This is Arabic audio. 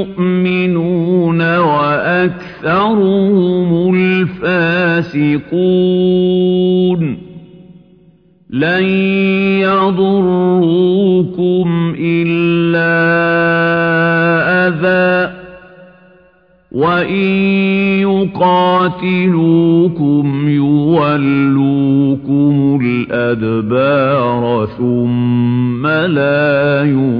الْمُؤْمِنُونَ وَأَكْثَرُهُمُ الْفَاسِقُونَ. لَن يَضُرُّوكُمْ إِلَّا أَذًى ۖ. وَإِن يُقَاتِلُوكُمْ يُوَلُّوكُمُ الْأَدْبَارَ ثُمَّ لَا يُنصَرُونَ